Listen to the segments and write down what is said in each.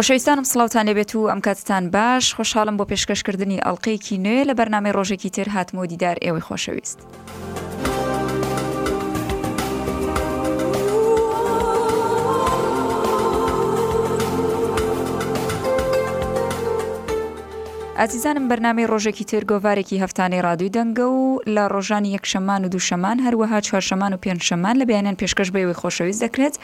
خۆشەویستانم سلااوان لەبێت و ئەم کاتتان باش خۆشحاڵم بۆ پێشکەشکردنی ئەڵلقەیەکی نوێ لە بەرنامی ڕۆژێکی تر هاتمۆ دیدار ئێوەی خۆشەویست. ئازیزانم بەرنامی ڕۆژێکی تر گۆوارێکی هەفتانەی ڕادوی دەنگە و لە ڕۆژانی یەکشەمان و دووشەمان هەروەها چوارشەمان و پێنجشەمان لە بیانیان پێشکەش بەوەی خۆشەویست دەکرێت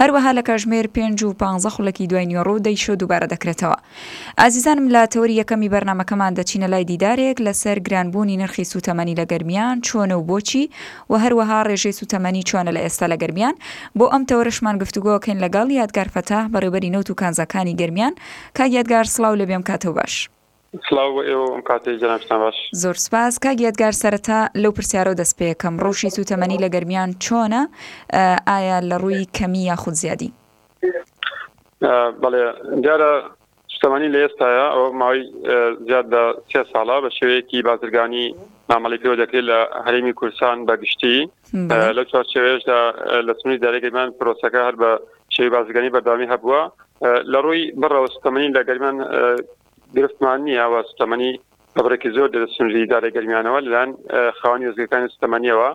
هەروەها لە کاژمێر پێنج و پ خولەکی دوای نیۆڕۆ دەیشۆ دووبارە دەکرێتەوە ئازیزانم لە تەوەری یەکەمی بەرنامەکەمان دەچینە لای دیدارێک لەسەر گران بوونی نرخی سووتەمەنی لە گەرمیان چۆنە و بۆچی وە هەروەها ڕێژەی سووتەمەنی چۆنە لە ئێستا لە گەرمیان بۆ ئەم تەوەرەشمان گفتوگۆ ئەکەین لەگەڵ یادگار فەتاح بەڕێوبەری نەوت و کانزاکانی گەرمیان کاک یادگار سڵاو لێبێ ئەم کاتەو باش. سڵاو بۆ ئێوەو ئەم کاتەی جەنابتان باش. زۆر سوپاس کاک یادگار سەرەتا لەو پرسیارەوە دەست پێ ئەکەم ڕەوشی سووتەمەنی لە گەرمیان چۆنە ئایا لە ڕووی کەمی یاخود زیادی؟ بەڵێ دیارە شتەمانی لە ئێستاە ئەو ماوەی زیاد لە سێ ساڵە بە شێوەیەکی بازرگانی مامەڵی پێوە دەکرێت لە هەرێمی کورسان بەگشتی لە چوارچێوێشدا لە سنووری دارێگەمان پرۆسەکە هەر بە شێوی بازرگانی بەردامی هەبووە لە ڕووی بڕەوە ستەمەنی لە گەرمان گرفتمان نییە و ستەمەنی بەڕێکی زۆر دە سنووری دارێ گەرمیانەوە لەلاەن خاوەنی وەزگەکانی ستەمەنیەوە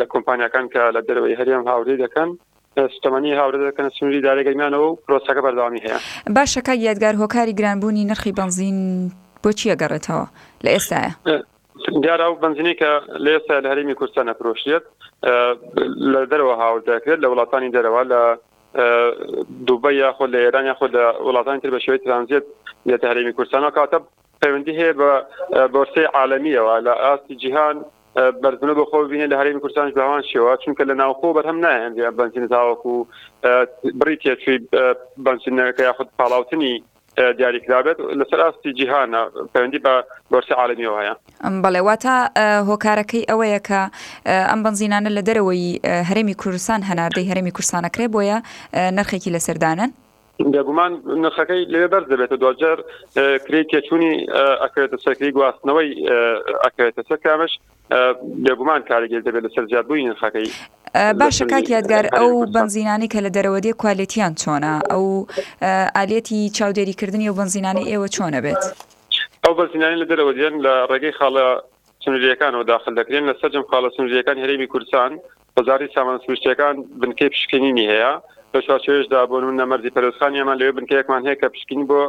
لە کۆمپانیەکان کە لە دەروی هەرێم هاوری دەکەن سوتەمەنی هاورێ دەکەنە سنوری دارەی گەرمیانەوە و پرۆسەکە بەردەوامی هەیە. باشە کاک یادگار هۆکاری گران بوونی نرخی بەنزین بۆ چیە گەڕێتەوە لە ئێستایە؟ دیارە ئەو بەنزینەی کە لە ئێستایە لە هەرێمی کوردستان ئەفرۆشرێت لە دەرەوە هاوردە ئەکرێت لە وڵاتانی دەرەوە لە دوبەی یاخۆ لە ئێران یاخۆ لە وڵاتانی تر بە شێوەی ترانزێت دێتە هەرێمی کوردستان ئەو کاتە پەیوەندی هەیە بە بۆرسەی عالەمیەوە لە ئاستی جیهان بەرزبنە بۆ خۆ بینێ لە هەرێمی کوردستانش بەوان شێوە چونکە لە ناوخۆ بەرهەم نایەنێ بنزین تاوەکو بڕی تێچووی بنزینەکە یاخود پاڵاوتنی دیاری کرابێت لەسەر ئاستی جیهانە پەیوەندی بە بۆرسی عالمیەوە هەیە ئەم بەڵێوا تا هۆکارەکەی ئەوەیە کە ئەم بنزینانە لە دەرەوەی هەرێمی کوردستان هەناردەی هەرێمی کورسانەکرێ بۆیە نرخێکی لەسەردانن بێگومان نرخەکەی لەوێ بەرز دەبێتە دواجار کرێی تێچوونی ئەکرێتە سەرکری گواستنەوەی ئەکرێتە سەر کامش بێگومان کارێکی دەبێت لەسەر زیادبووی نرخەکەی باشە کاک یادگار ئەو بنزینانی کە لە دەرەوە دێ کوالێتیان چۆنە ئەو ئالەتی چاودێریکردنی و بنزینانی ئێوە چۆنە بێت ئەو بەزینانی لە دەرەوە دێن لە ڕێگەی خاڵە سنووریەکانەوە داخل دەکرێن لە سەرجم خاڵە سنووریەکان هەرێمی کوردستان هەژاری سامان سروشتییەکان بنکەی پشکنینی هەیە، لەو چوارچێوەیەشدا بۆ نموونە مەرزی پەروێزخانی ئەمان لەوێ بنکەیەکمان هەیە کە پشکنین بۆ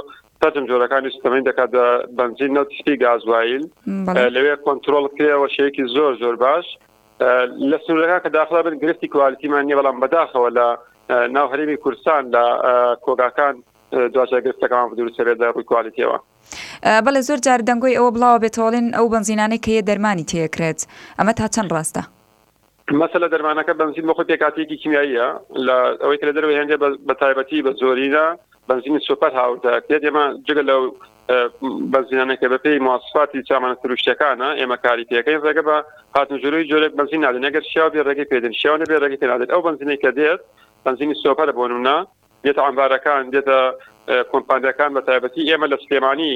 سەرجەم جۆرەکانی سوتەمەنی دەکات بە بەنزین، نەوتی سپی، گازوایل لەوێ کۆنترۆڵ کرێەوە شێوەیەکی زۆر زۆر باش لە سنوورەکان کە داخڵ ئەبن گرفتی کوالیتیمان نییە، بەڵام بەداخەوە لە ناو هەرێمی کوردستان لە کۆگاکان دواجار گرفتەکەمان دروست ئەبێت لە ڕووی کوالیتییەوە. بەڵێ زۆر جار دەنگۆی ئەوە بڵاوە بێتەوەڵێن ئەو بەنزینانەی کە یە دەرمانی تێ ئەکرێت ئەمە تا چەند ڕاستە؟ مەسەلە دەرمانەکە بەنزین بەخۆی پێکهاتەیەکی کیمیاییە لە ئەوەی کە لە دەرەوەی هێندێ بە تایبەتی بە زۆرینە بەنزینی سوپەر هاوردەکرێت ئێمە جگە لە بەنزینانەکە بە پێی مواسفاتی سامانە سروشتەکانە ئێمە کاری پێەکەی ڕێگە بە هاتن جلوی جۆرێک بەنزین نادن نەگەر شیاو بێ ڕێگەی پێدن شیاو نەبێ ڕێگەی پێنادێت ئەو بەنزینەی کە دێت بەنزینی سۆپەرە بۆ نمونە دێتە ئەمبارەکان دێتە کۆمپانیەکان بە تایبەتی ئێمە لە سلێمانی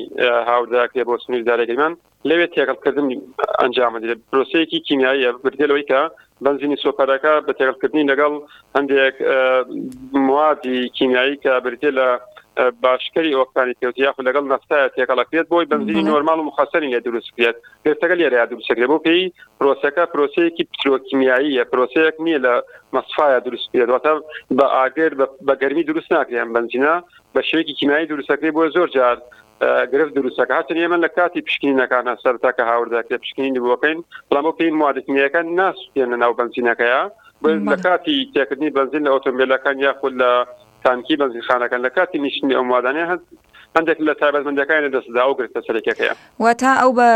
هاوردەکرێ بۆ سنووردارەگەمان لەوێ تێکەڵکردن ئەنجام بدرێت، پرۆسەیەکی کیمیاییە بریتیە لەوەی کە بەنزینی سۆپەرەکە بە تێکەڵکردنی لەگەڵ هەندێک موادی کیمیایی کە بریتیە لە باشکەری ئۆکتانی پێوت یاخود لەگەڵ نەفتایە تێکەڵەکرێت بۆی بەنزینی نۆرمال و مخەسەری لێ دروستکرێت پێستەکە لێرەیە دروستکرێت بۆ پێی پرۆسەکە پرۆسەیەکی پترۆکیمیاییە پرۆسەیەک نییە لە مەسفاە دروستکرێت واتە بە ئاگر بە گەرمی دروست ناکرێن بەنزینە بە شێکی کیمیایی دروستەکرێت بۆ زۆر جار گرفت دروستەکە هەچن ئێمە لە کاتی پشکینەکانە سەرتا کە هاوردەکە پشکین بۆکەین بەڵامەوە پێین موادکنیەکە ناسوێنە ناو بنزینەکەیە لە کاتی تێکردنی بنزین لە ئۆتۆمبیلەکان یاخود لە تانکی بنزینخانەکان لە کاتی نیشتنی ئەو موادانە هەند هەندێک لە تایبەتمەندەکانی دەستدا و گرتە سەرەکەکەیە واتا ئەو بە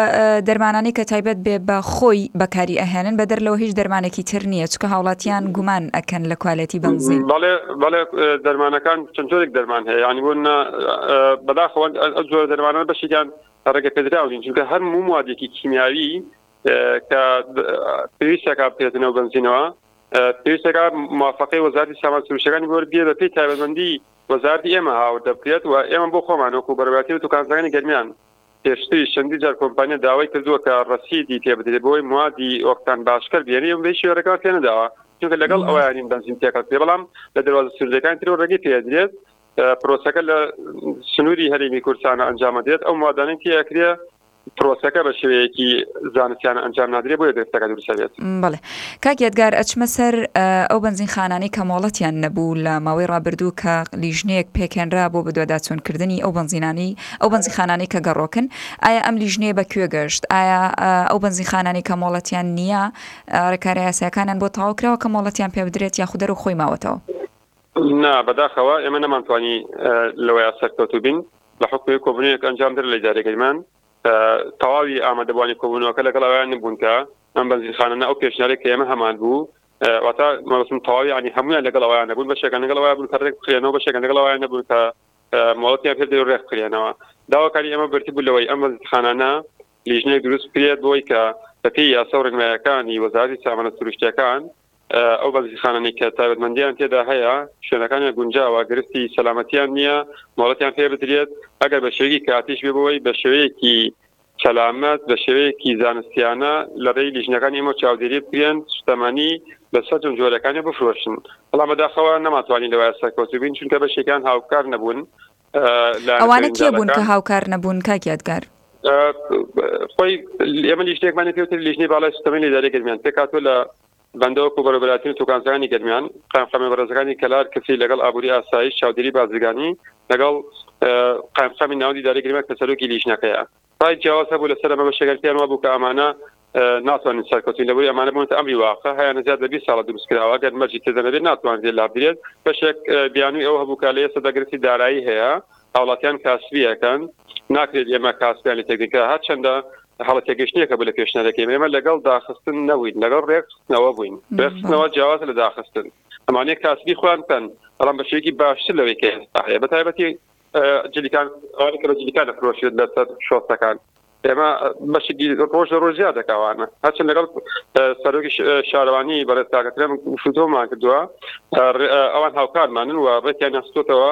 دەرمانانی کە تایبەت بێ بە خۆی بەکاری ئەهێنن بەدەر لەوە هیچ دەرمانێکی تر نییە چکە هاوڵاتیان گومان ئەکەن لە کوالێتی بنزین. بەڵێ دەرمانەکان چەند جۆرێک دەرمان هەیە ینی بۆ بەداخەوە ئە جۆرە دەرمانە بەشیان ڕێگە پێدراونین چونکە هەر مووادێکی کیمیاوی کە پێویستەکە پێدنەوە بنزینەوە پێویستەکە موافقی وەزاری سامان سروشەکانی بۆر بێ بە پێی تایبەتمەندی وەزارتی ئێمە هاوردە بکرێت و ئێمە بۆ خۆمانۆک و بەرەباتی و توکانزانانی گەرمیان پێشتریش چەندین جار کۆمپانیا داوای کردووە کە رەسیدی پێ بدرێت بۆی موادی ئۆکتان باشکەر بهێنێ بەیش وێڕێکەوە پێ نەداوە چونکە لەگەڵ ئەوانین بەنزین تێکەڵ کرێ بەڵام لە دەروازە سنوورەکان ترەوە رێگەی پێدرێت پرۆسەکە لە سنووری هەرێمی کورسانە ئەنجامە دێت ئەو موادانەی تیاکرێ پرۆسەکە بە شێوەیەکی زانستیان ئەنجام نادرێ بۆیە گرفتەکە دروسەبێت بڵێ کاگیێتگار ئەچمە سەر ئەو بنزین خانانەی کە مۆڵەتیان نەبوو لە ماوەی ڕابردوو کە لیژنەیەک پێکێنرا بۆ بدواداچوونکردنی ئەو بنزینانی ئەو بەنزیخانانەی کە گەڕۆکن، ئایا ئەم لیژنەیە بە کوێ گەشت؟ ئایا ئەو بەنزیخانانەی کە مۆڵەتیان نییە، رێکارە یاسایەکانیان بۆ تەواو کراوە کە مۆڵەتیان پێ بدرێت یاخود هەرو خۆی ماوەتەوە؟ نا، بەداخەوە ئێمە نەمانتوانی لەوەیا سەرکەوتوو بین. لە حوکمی کۆبوونەوەیەک ئەنجام درا لە ئیدارەگەریمان، تەواوی ئامادەبوانی کۆبوونەوەکە لەگەڵ ئەوەیان نەبوون کە ئەم بەنزیخانانە ئەو پێشنیارەی کە ئێمە هەمان بوو، واتە مەبەستم تەواوی یانی هەموویان لەگەڵ ئەوەیان نەبوون، بەشێکیان لەگەڵ ئەوەیان بوون کە رێک بخرێنەوە، بەشێکیان لەگەڵ ئەوەیان نەبوون کە مۆڵەتیان پێ بدرێ و رێک بخرێنەوە. داواکاری ئێمە بەرتی بوو لەوەی ئەم بەندیخانانە لیژنەیەک دروست بکرێت بۆی کە بە پێی یاسا و رێنماییەکانی وەزارەتی سامانە سروشتییەکان ئەو بەندیخانانەی کە تایبەتمەندیان تێدا هەیە شوێنەکانیان گونجاوە گرفتی سەلامەتیان نییە مۆڵەتیان پێ بدرێت ئەگەر بە شێوەیەکی کاتیش بێ بۆی بە شێوەیەکی سەلامەت بە شێوەیەکی زانستیانە لە رێی لیژنەکانی ئێمەوە چاودێری بکرێن، سوتەمەنی لەسەر جۆن جۆرەکانی بفرۆشن، بەڵام بەداخەوە نەمانتوانی لەوەیە سەرکەوتوو بین، چونکە بەشێکیان هاوکار نەبوون لە ئەوانە کێ بوون کە هاوکار نەبوون کاک یادگار؟ خۆی ئێمە لیژنەیەکمانی پێوترا لیژنەی باڵای سوتەمەنی لە ئیدارەی گەرمیان پێکهاتووە لە بەندەوە کۆبەرە بەرایەتین و تۆکانچەکانی گەرمیان، قایمقامیە بەڕێزەکانی کەلار، کفری لەگەڵ ئابووری ئاسایش، چاودێری بازرگانی لەگەڵ قایمقامی ناوەندی ئیدارەی گەرمیان کە سەرۆکی لیژنەکەیە ڕای جیاواز هەبوو لەسەر ئەمە بەشێکیان پێیان وابوو کە ئەمانە ناتوانین سەرکەوتوو بین لەبەرئەوەی ئەمانە بوونەتە ئەمری واقع هەیانە زیاد لە بیست ساڵە دروست کراوە گەر مەرجی تێدا نەبێت ناتوانرێت لابدرێت بەشێک بیانووی ئەوە هەبوو کە لە ئێستادا گرفتی دارایی هەیە هاوڵاتیان کاسبی ئەکەن ناکرێت ئێمە کاسبیان لە تێکدەکە هەرچەندە هەڵە تێگەشتنێکە بە لە پێشنەرەکەی ئێمە لەگەڵ داخستن نەوین لەگەڵ ڕێکخستنەوە بووین ڕێکخستنەوە جیاواز لە داخستن ئەمانەیە کاسبی خوان بکەن بەڵام بەشێکی باشتر لەوەی کە ئێستا بە تایبەتی جلیکان ئەوانی کە بە جلیکان دەفرۆشێت لەسەر شۆستەکان ئێمە بەشێکی ڕۆژ لە ڕۆژیا دەکەوانە هەرچەند لەگەڵ سەرۆکی شارەوانی بەڕێز تاکەکرێم شوتۆمان کردووە ئەوان هاوکارمانن و ڕێکیان هەستوتەوە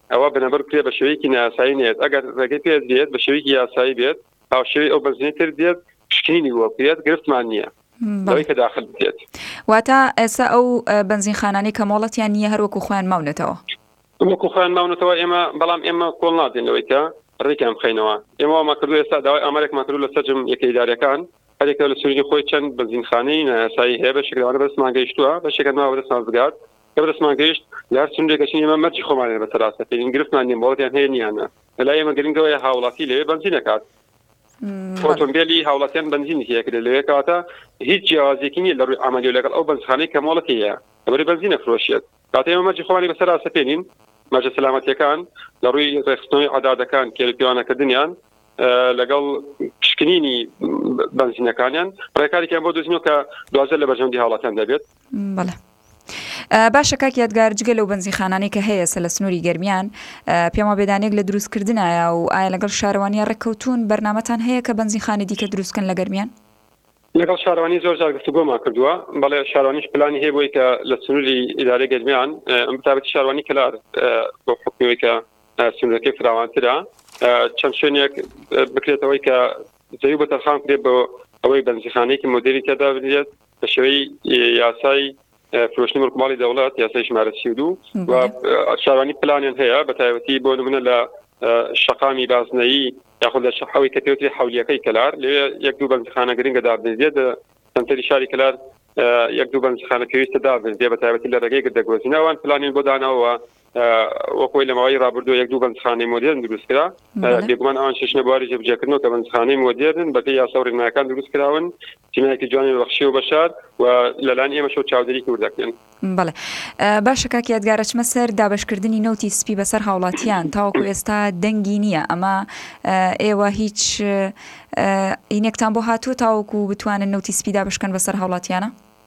ئەوا بنەبڕ کرێ بە شێوەیەکی نایاسایی نەیەت، ئەگەر ڕێگەی پێ درێت بە شێوەیەکی یاسایی بێت، هاوشێوەی ئەو بەنزینەی تر دێت پشکنینی بۆ بکرێت، گرفتمان نییە لەوەی کە داخل بکرێت. واتە ئێستا ئەو بەنزینخانانەی کە مۆڵەتیان نییە هەر وەکو خۆیان ماونەتەوە؟ وەکو خۆیان ماونەتەوە، ئێمە بەڵام ئێمە کۆڵ نادەین لەوەی کە ڕێکیان بخەینەوە، ئێمە وامان کردووە ئێستا داوای ئامارێکمان کردووە لە سەرجەم یەکە ئیدارییەکان، هەریەکە لە سنووری خۆی چەند بەنزینخانەی نایاسایی هەیە، بەشێک لەوانە بەدەستمان گەیشتووە، بەشێکیان ماوە بەدەستمان بگات. کە بەدەستمان گەیشت لە هەر سنورێک ئەچین ئێمە مەرجی خۆمانەیە بەسەر ئاستەکەین گرفتمان نیە مۆڵەتیان هەیە نیان نا لەلای ئێمە گرنگە ئەوەیە هاوڵاتی لەوێ بەنزین ئەکات ئۆتۆمبێلی هاوڵاتیان بەنزینی تیا کرێ لەوێ کەواتە هیچ جیاوازێکی نیە لە ڕووی ئەمەلی و لەگەڵ ئەو بەنزخانەی کە مۆڵەتی هەیە لەبەری بەنزینە فرۆشیێت کاتە ئێمە مەرجی خۆمانی بەسەر ئاستەکەین مەرجە سەلامەتیەکان لە ڕووی ڕێخستنەوەی عدادەکان کێرپیوانەکردنیان لەگەڵ پشکنینی بەنزینەکانیان ڕێکارێکیان بۆ دەزینەوە کە دوازە لە بەرژەندی هاوڵاتیان دەبێت بەڵێ باشە کاک یادگار جگە لەو بەنزیخانانەی کە هەیە سە لە سنووری گەرمیان پێما بێدانێک لە دروستکردایە و ئایا لەگەڵ شارەوانیا ڕێککەوتون بەرنمەتان هەیە کە بەنزیخانی دیکە دروستکەن لە گەرمیان لەگەڵ شارانی زۆر جار گفتوگۆمان کردووە بەڵێ شارانیش پلانی هەیە بۆی کە لە سنووری ئیدارە گەرمیان ئەم بتابەتی شارانی کەلار بۆ حکوەوەی کە سنوورەکەی فراوانترە چەند شوێنێک بکرێتەوەی کە زەوی بە تەرخان کرێت بۆ ئەوەی بەنزیخانێکی مدیری تێدا بێت بە شێوەی یاسای فرۆشتنی ملک و ماڵی دەوڵەت یاسای ژمارە سی و دوو و شارانی پلانیان هەیە بە تایبەتی بۆ نمونە لە شەقامی بازنەیی یاخود لە شەحەوەی کە پێوتری حولیەکەی کەلار لێ یەک دوو بەنزخانە گرنگە دابنێت سنتەری شاری کەلار یەک دوو بەنزخانە پێویستە دابنێت بە تایبەتی لە ڕێگەی گردەگۆزینەوان پلانیان بۆ داناوە وە خۆی لەمەوەی رابردو یەک دوو بەنجخانەی مۆدرن دروستکرا بێگومان ئەوان شش نەبواری جێبجێکردنەوە کە بەنجخانەی مۆدرن بەکە یاسا و ڕێنمایەکان دروست کراون چینایکی جوانی بەخشی و بەشار و لەلاەن ئێمەش و چاودێری کور دەکەن بڵێ باشە کاکیادگارەچمە سەر دابشکردنی نوتی سپی بەسەر هاوڵاتیان تاوەکو ئێستا دەنگی نییە ئەمە ئێوە هیچ ئینێکتان بۆ هاتووە تاوەکو بتوانن نوتی سپیدا بشکن بەسەر هاوڵاتیانە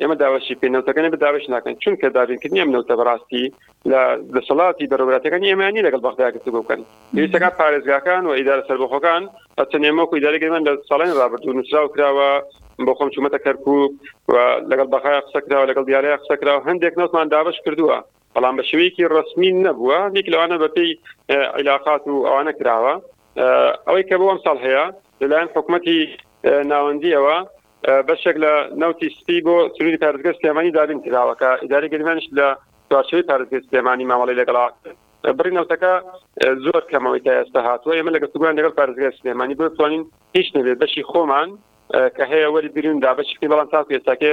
ئێمە داواشی پێ نەوتەکەنە بە داوش ناکەن چونکە دابینکردنی ئەم نەوتە بەڕاستی لە دەسەڵاتی بەرەوەاتەکانی ئێمانی لەگەڵ بەغدا گرتو بکەن پێویستەکان پارێزگاکان و ئیدارە سەربەخۆکان ئەچەنێمەکو ئیداری گەرمان لە ساڵین رابرردوو نووسراو کراوە بۆ خۆم چوومەتە کەرکک و لەگەڵ بەخای قسە کراوە لەگەڵ دیارە قسە کراوە هەندێک نەوتمان دابش کردووە بەڵام بە شێوەیەکی ڕەسمی نەبووە، یەک لەوانە بە پێی عیلاقات و ئەوانە کراوە. ئەوەی کە بۆ ئەمساڵ هەیە، لە لایەن حکومەتی ناوەندییەوە بەشێک لە نەوتی سپی بۆ سنووری پارێزگای سلێمانی دابین کراوە، کە ئیدارەی گەرمیانیش لە چوارچێوەی پارێزگای سلێمانی مامەڵەی لەگەڵ ئەکات. بڕی نەوتەکە زۆر کەمە ئەوەی تا ئێستا هاتووە، ئێمە لە گفتوگۆیان لەگەڵ پارێزگای سلێمانی بۆ بتوانین هیچ نەبێت بەشی خۆمان کە هەیە وەری برین دابەش بکەین، بەڵام تاکو ئێستاکێ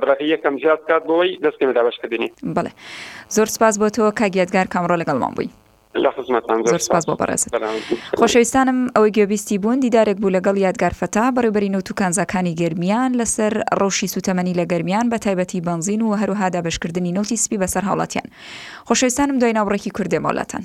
بڕەکە یەکەم زیاد بکات بۆی دەست کەمێ دابەش کردنی. بەڵێ زۆر سوپاس بۆ تۆ کاک یادگار کە ئەمڕۆ لەگەڵمان بووی. لە خزمەتتان زۆر سوپاس بۆ بەڕێزت. بەرنامەتان. خۆشەویستانم ئەوەی گوێبیستی بوون دیدارێک بوو لەگەڵ یادگار فەتا بەڕێوبەری نەوت و کانزاکانی گەرمیان لەسەر ڕەوشی سوتەمەنی لە گەرمیان بە تایبەتی بەنزین و هەروەها دابەشکردنی نەوتی سپی بەسەر هاوڵاتیان خۆشەویستانم دوای ناوبڕێکی کورت دێمەوە لاتان.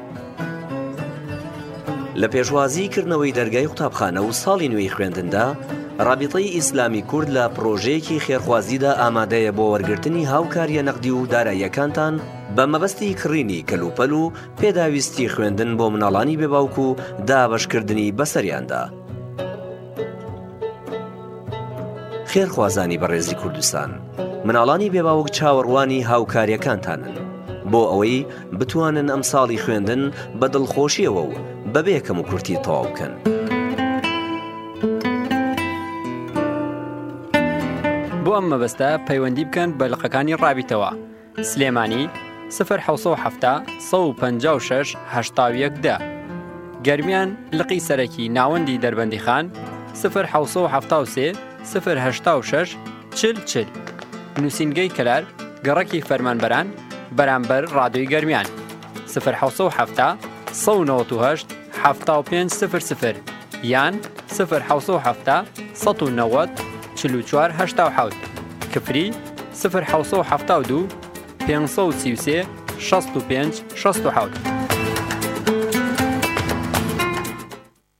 لە پێشوازی کردنەوەی دەرگای قوتابخانە و ساڵی نوێی خوێندندا ڕابیتەی ئیسلامی کورد لە پرۆژەیەکی خێرخوازیدا ئامادەیە بۆ وەرگرتنی هاوکاریە نەقدی و داراییەکانتان بە مەبەستی کڕینی کەلوپەل و پێداویستی خوێندن بۆ مناڵانی بێباوک و دابەشکردنی بەسەریاندا خێرخوازانی بەڕێزی کوردستان مناڵانی بێباوک چاوەڕوانی هاوکاریەکانتانن بۆ ئەوەی بتوانن ئەم ساڵی خوێندن بە دڵخۆشیەوە و بەبێ کەم و کورتی تەواو بکەن. بۆ ئەم مەبەستە پەیوەندی بکەن بە لقەکانی ڕابیتەوە سلێمانی سفر دە گەرمیان لقی سەرەکی ناوەندی دەربەندیخان سفر سفر چل چل، نووسینگەی کەلار، گەڕەکی فەرمانبەران، بەرامبەر ڕادیۆی گەرمیان، سفر حەوت سەد و حەفتا، سەد و نەوەت و هەشت، حەفتا و پێنج سفر سفر یان سفر حەوت سەد و حەفتا، سەد و نەوەد، چل و چوار هەشتا و حەوت، کفری، سفر حەوت سەد و حەفتا و دوو، پێنج سەد و سی و سێ، شەست و پێنج، شەست و حەوت.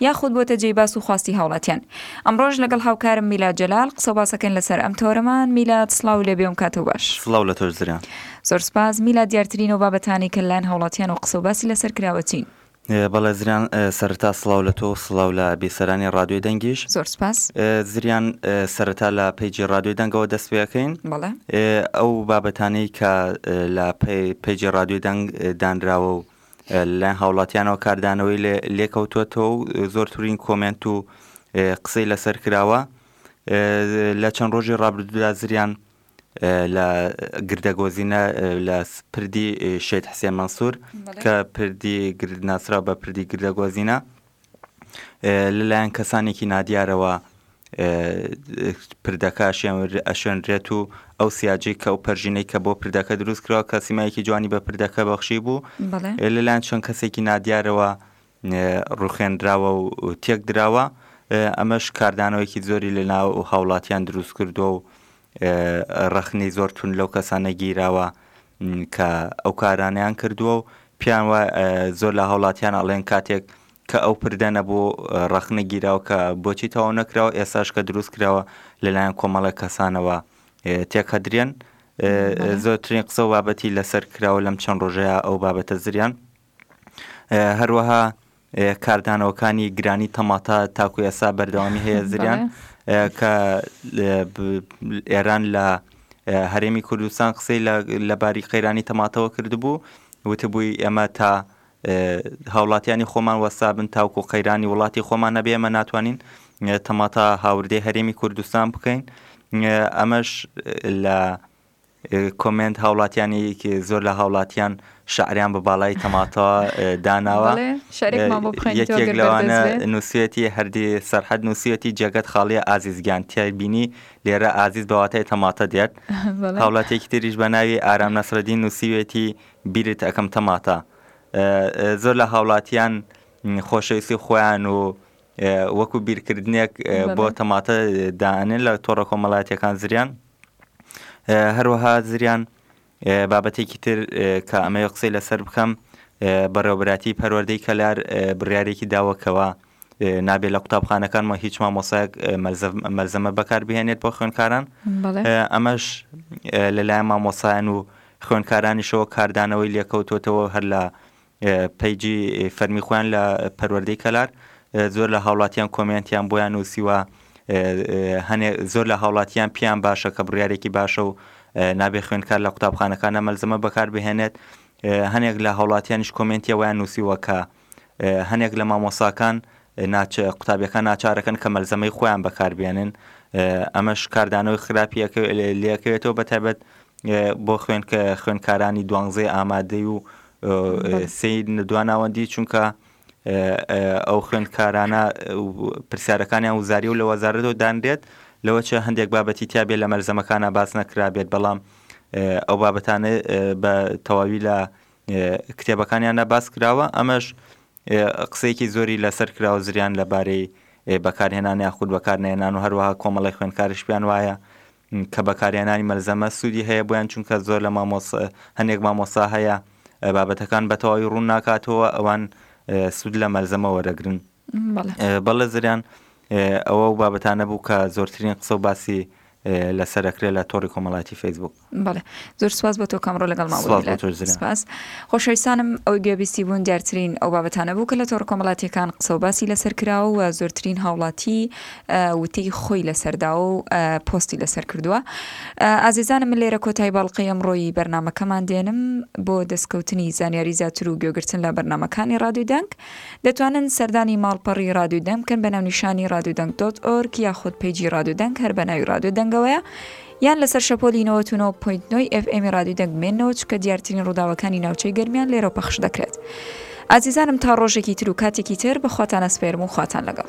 یاخود بۆتە جێی باس و خواستی هاوڵاتیان. ئەمڕۆش لەگەڵ هاوکارم میلاد جەلال قسە و باسەکەین لەسەر ئەم تەوەرەمان، میلاد سڵاوو لێبێ و کاتەو باش. سڵاو لە تۆش زرێ. زۆر سپاس میلاد دیارترین ئەو بابەتانەی کە لەلایەن هاوڵاتیانەوە قسە و باسی لەسەر کراوە چین؟ بەڵێ زریان سەرەتا سڵاو لە تۆ و سڵاو لە بیسەرانی ڕادیۆی دەنگیش. زۆر سپاس. زریان سەرەتا لە پەیجی ڕادیۆی دەنگەوە دەست پێ ئەکەین. بەڵێ. ئەو بابەتانەی کە لە پەیجی ڕادیۆی دەنگ دانراوە و لەلایەن هاوڵاتیانەوە کاردانەوەی لێکەوتوەتەوە و زۆرترین کۆمێنت و قسەی لەسەر کراوە لە چەند ڕۆژی ڕابردوودا زریان لە گردەگۆزینە لە پردی شێت حسێن مەنسوور کە پردی ناسرا بە پردی گردەگۆزینە لەلایەن کەسانێکی نادیارەوە پردەکە ئەشێنرێت و ئەو سیاجی کە ئەو پەرژینەی کە بۆ پردەکە دروست کرا کە سیمایەکی جوانی بە پردەکە بەخشی بوو لەلایەن چەند کەسێکی نادیارەوە ڕوخێنراوە و تێک دراوە ئەمەش کاردانەوەیکی زۆری لە ناو هاوڵاتیان دروست کردووە و ڕەخنەی زۆر توند لەو کەسانە گیراوە کە ئەو کارانیان کردووە و پێیان وایە ئە، زۆر لە هاوڵاتیان ئەڵێن کاتێک کە ئەو پردە نەبوو ڕەخنە گیراوە کە بۆچی تەواو نەکراوە، ئێستاش کە دروست کراوە لەلایەن کۆمەڵێک کەسانەوە تێکهەدرێن. بەڵێ. زۆرترین قسە و بابەتی لەسەر کراوە لەم چەند ڕۆژەیا ئەو بابەتە زریان. هەروەها کاردانەوەکانی گرانی تەماتە تاکو ئێسا بەردەوامی هەیە زریان کە ئێران لە هەرێمی کوردستان قسەی لەباری قەیرانی تەماتەوە کردبوو وتبووی ئێمە تا هاوڵاتیانی خۆمان وەسابن تاوکو قەیرانی وڵاتی خۆمان نەبێ ئەمە ناتوانین تەماتە هاوردەی هەرێمی کوردستان بکەین ئەمەش لە کۆمێنت هاوڵاتیانی زۆر لە هاوڵاتیان شعریان بە باڵای تەماتەوە داناوە یەکێک لەوانە نووسێتی هەردی سەرحەد نووسێتی جێگەت خاڵیە ئازیزگیان تای بینی لێرە ئازیز بەواتای تەماتە دێت هاوڵاتێکی تریش بە ناوی ئارام نەسرەدی نووسیوێتی بیرت ئەەکەم تەماتە زۆر لە هاوڵاتیان خۆشەویستی خۆیان و وەکو بیرکردنێک بۆ تەماتە دانێن لە تۆڕە کۆمەڵاتیەکان زریان هەروەها زریان بابەتێکی تر کە ئەمەوێ قسەی لەسەر بکەم بەڕێوبراتی پەروەردەی کەلار بڕارێکی داوەکەوە نابێت لە قوتابخانەکانمە هیچ مامۆسایەک مەلزەمە بەکاربهێنێت بۆ خوێنکاران ئەمەش لەلایەن مامۆسایان و خوێنکارانیشەوە کاردانەوەی لێکەوتوتەوە هەر لە پەیجی فەرمی خۆیان لە پەروەردەی کەلار زۆر لە هاوڵاتیان کۆمێنتیان بۆیان نووسیوە هەنێ زۆر لە هاوڵاتیان پیان باشە کە بڕارێکی باشە و نابێ خوێنکار لە قوتابخانەکانە مەلزمە بەکار بهێنێت هەنێک لە هاوڵاتیانش کۆمێنتی وایان نووسیوە کە هەنێک لە مامۆساکان قوتابیەکان ناچارەکەن کە مەلزمەی خۆیان بەکاربیێنن ئەمەش کاردانەوەی خراپیەکە لەکەوێتەوە بەتابەت بۆ خوێن کە خوێنکارانی دوانزەی ئامادەی و سید دوا ناوەندی چونکە ئەو خوێندکارانە پرسیارەکانیان وزاری و لە وەزارەتەوە دانرێت لەوە چ هەندێک بابەتی تیاابێت لە مەرزەمەکانە باس نەکرابێت بەڵام ئەو بابەتانە بە تەواوی لە کتێبەکانیانە باس کراوە ئەمەش قسەیەکی زۆری لەسەر کراوە زریان لەبارەی بەکارهێنان یاخود بەکارنێنان و هەروەها کۆمەڵی خوێندکارش پێیان وایە کە بەکارهێنانی مەلزەمە سوودی هەیە بۆیان چونکە زۆر لە مامۆس هەندێک مامۆستا هەیە بابەتەکان بەتەواوی ڕوون ناکاتەوە ئەوان سوود لە مەلزەمە وەرەگرن بەڵێ زریان ئەوە و بابەتانە بوو کە زۆرترین قسە و باسی لە سەرکرێ لە تۆڕی کۆمەڵاتی فەیسبوک بڵێ زۆر سواز بۆ تۆ کامڕۆ لەگەڵ ماوەپاس خۆشەویستانم ئەو گوێبیستی بوون دیارترین ئەو بابەتانە بوو کە لە تۆڕ کۆمەڵاتیەکان قسە و باسی لەسەر کراوە و زۆرترین هاوڵاتی وتی خۆی لەسەرداوە و پۆستی لەسەر کردووە. ئازیزانم من لێرە کۆتایی باڵقەی ئەمڕۆیی بەرنامەکەمان دێنم، بۆ دەستکەوتنی زانیاری زیاتر و گوێگرتن لە بەرنامەکانی ڕادیوی دەنگ، دەتوانن سەردانی ماڵپەڕی ڕادیوی دەنگ بکەن بە ناونیشانی، رادیودەنگ دۆت ئۆرگ، یاخود پەیجی ڕادیو دەنگ هەر بە ناوی ڕادیۆ دەنگەوەیە. یان لەسەر شەپۆلی نەوەد و نۆ پۆینت نۆی ئێف ئێمی ڕادیو دەنگ بمێنەوە چکە دیارترین ڕووداوەکانی ناوچەی گەرمیان لێرەوە پەخش دەکرێت ئازیزانم تا ڕۆژێکی تر و کاتێکی تر بەخواتان ئەسپێرم و خواتان لەگەڵ.